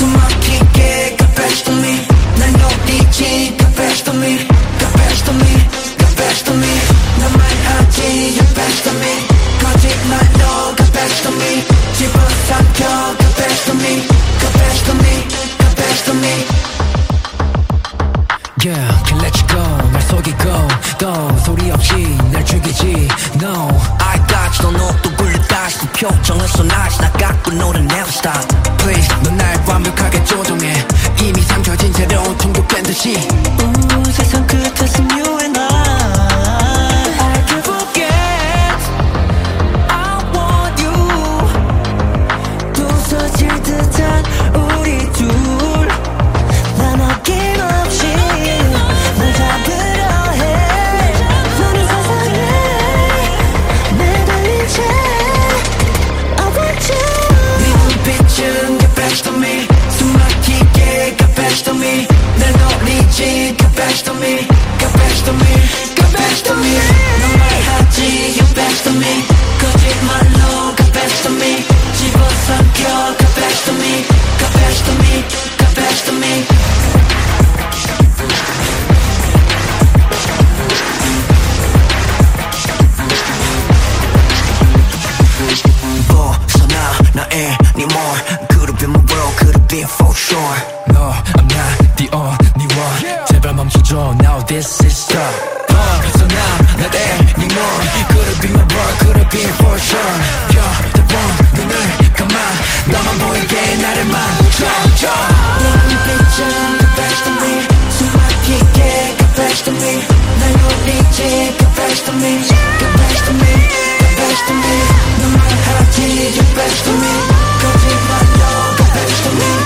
숨막히게 the best of me 날 노리지 the best of me the best of me the best of me 난 말하지 you're best of me 거짓말로 the best of me 집어삼켜 the best of me the best of me the best of me Yeah, can let you go 날 속이고 또 소리 없이 날 죽이지 No I got you 너또 굴려 다시 그 표정을 쏘나시 듯이 best of me the best of me the best of me 넌 말하지 you best of me 거짓말로 the best of me 집어삼켜 the best of me the best of me the best of me 벗어나 나의 anymore Could have been my world, could have been for sure No, I'm not the only one 제발 멈춰줘 Now this is stop So now 나 때린 건 Could be my world Could be for sure 별다본 눈을 감아 너만 보이게 나를 만져줘 눈빛은 confess to me 숨 막히게 confess to me 날 놀리지 confess to me confess to me confess to me 넌 말하지 confess to me 거짓말로 confess to me